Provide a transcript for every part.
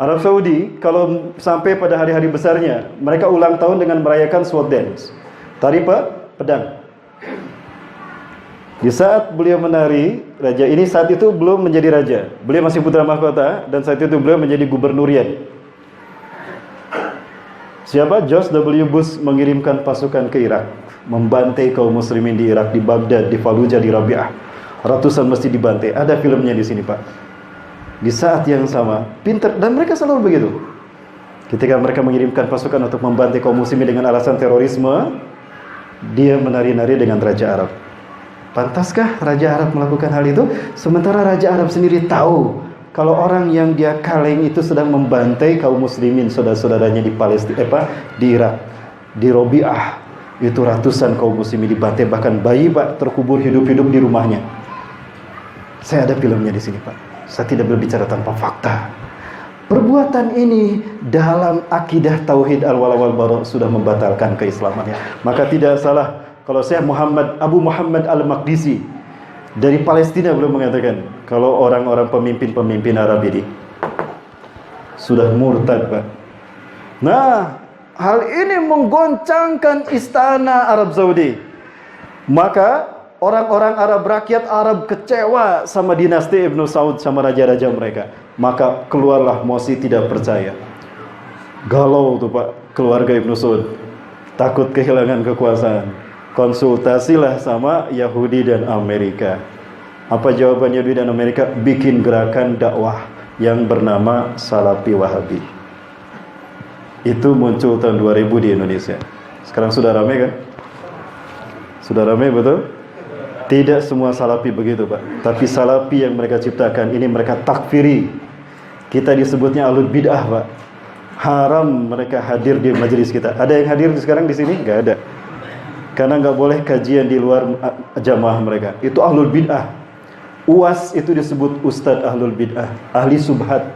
Arab Saudi kalau sampai pada hari-hari besarnya, mereka ulang tahun dengan merayakan sword dance. Tari pe pedang. Di saat beliau menari, raja ini saat itu belum menjadi raja. Beliau masih putra mahkota dan saat itu beliau menjadi gubernurian. Siapa? George W. Bush mengirimkan pasukan ke Irak, membantai kaum muslimin di Irak, di Baghdad, di Fallujah, di Rabi'ah. Ratusan masjid dibantai. Ada filmnya di sini, Pak. Di saat yang sama, pintar dan mereka selalu begitu. Ketika mereka mengirimkan pasukan untuk membantai kaum muslimin dengan alasan terorisme, dia menari-nari dengan raja Arab. Pantaskah Raja Arab melakukan hal itu? Sementara Raja Arab sendiri tahu kalau orang yang dia kaleng itu sedang membantai kaum muslimin saudara-saudaranya di Palestina, apa, di Irak, di Robiah. Itu ratusan kaum muslimin dibantai bahkan bayi Pak terkubur hidup-hidup di rumahnya. Saya ada filmnya di sini Pak. Saya tidak berbicara tanpa fakta. Perbuatan ini dalam akidah tauhid al-wala wal bara sudah membatalkan keislamannya. Maka tidak salah kalau saya Muhammad Abu Muhammad Al-Maqdisi dari Palestina belum mengatakan kalau orang-orang pemimpin-pemimpin Arab ini sudah murtad, Pak. Nah, hal ini menggoncangkan istana Arab Saudi. Maka orang-orang Arab rakyat Arab kecewa sama dinasti Ibnu Saud sama raja-raja mereka. Maka keluarlah Mosi tidak percaya. Galau tuh Pak keluarga Ibnu Saud. Takut kehilangan kekuasaan konsultasilah sama Yahudi dan Amerika. Apa jawaban Yahudi dan Amerika? Bikin gerakan dakwah yang bernama Salafi Wahabi. Itu muncul tahun 2000 di Indonesia. Sekarang sudah ramai kan? Sudah ramai betul? Tidak semua salafi begitu Pak. Tapi salafi yang mereka ciptakan ini mereka takfiri. Kita disebutnya alud bid'ah Pak. Haram mereka hadir di majelis kita. Ada yang hadir sekarang di sini? Gak ada karena nggak boleh kajian di luar jamaah mereka. Itu ahlul bid'ah. UAS itu disebut Ustadz ahlul bid'ah, ahli subhat.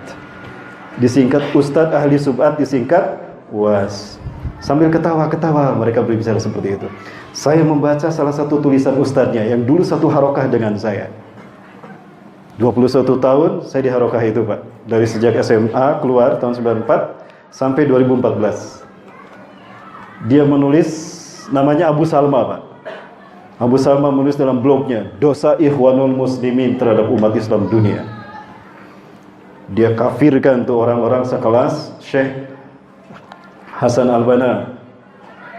Disingkat Ustadz ahli subhat disingkat UAS. Sambil ketawa-ketawa mereka berbicara seperti itu. Saya membaca salah satu tulisan ustadznya yang dulu satu harokah dengan saya. 21 tahun saya di harokah itu Pak. Dari sejak SMA keluar tahun 94 sampai 2014. Dia menulis namanya Abu Salma Pak. Abu Salma menulis dalam blognya dosa ikhwanul muslimin terhadap umat Islam dunia. Dia kafirkan tuh orang-orang sekelas Syekh Hasan Albana,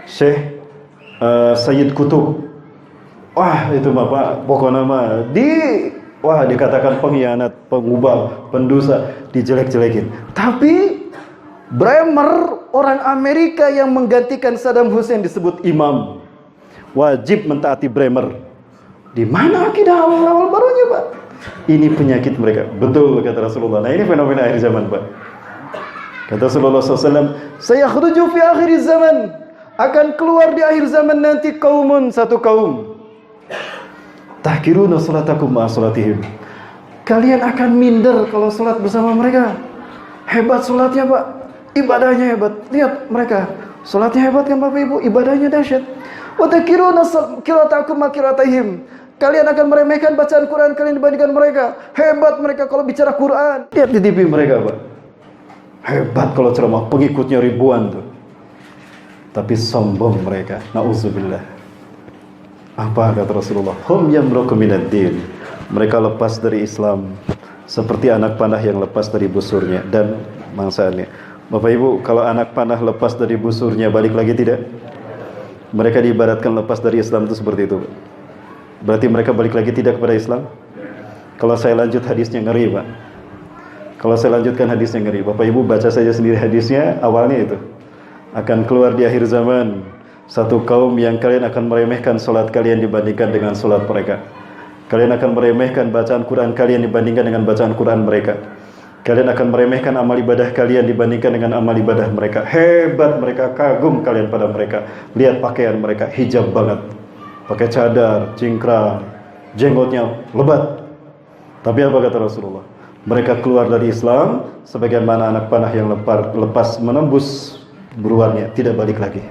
Syekh uh, Sayyid Kutub. Wah itu Bapak pokoknya mah di wah dikatakan pengkhianat, pengubah, pendosa, dijelek-jelekin. Tapi Bremer orang Amerika yang menggantikan Saddam Hussein disebut imam. Wajib mentaati Bremer. Di mana akidah awal-awal barunya, Pak? Ini penyakit mereka. Betul kata Rasulullah. Nah, ini fenomena akhir zaman, Pak. Kata Rasulullah SAW, saya khruju fi akhir zaman. Akan keluar di akhir zaman nanti kaumun satu kaum. Tahkiruna salatakum ma salatihim. Kalian akan minder kalau salat bersama mereka. Hebat salatnya, Pak ibadahnya hebat. Lihat mereka, salatnya hebat kan Bapak Ibu, ibadahnya dahsyat. Wa takiruna qiratakum makiratihim. Kalian akan meremehkan bacaan Quran kalian dibandingkan mereka. Hebat mereka kalau bicara Quran. Lihat di TV mereka, Pak. Hebat kalau ceramah, pengikutnya ribuan tuh. Tapi sombong mereka. Nauzubillah. Apa kata Rasulullah? Hum yamruku minad din. Mereka lepas dari Islam seperti anak panah yang lepas dari busurnya dan mangsanya. Bapak Ibu, kalau anak panah lepas dari busurnya balik lagi tidak? Mereka diibaratkan lepas dari Islam itu seperti itu. Berarti mereka balik lagi tidak kepada Islam? Kalau saya lanjut hadisnya ngeri, Pak. Kalau saya lanjutkan hadisnya ngeri. Bapak Ibu baca saja sendiri hadisnya, awalnya itu. Akan keluar di akhir zaman satu kaum yang kalian akan meremehkan solat kalian dibandingkan dengan solat mereka. Kalian akan meremehkan bacaan Quran kalian dibandingkan dengan bacaan Quran mereka. Kalian akan meremehkan amal ibadah kalian dibandingkan dengan amal ibadah mereka. Hebat mereka, kagum kalian pada mereka. Lihat pakaian mereka, hijab banget. Pakai cadar, cingkrang, jenggotnya lebat. Tapi apa kata Rasulullah? Mereka keluar dari Islam sebagaimana anak panah yang lepas menembus buruannya, tidak balik lagi.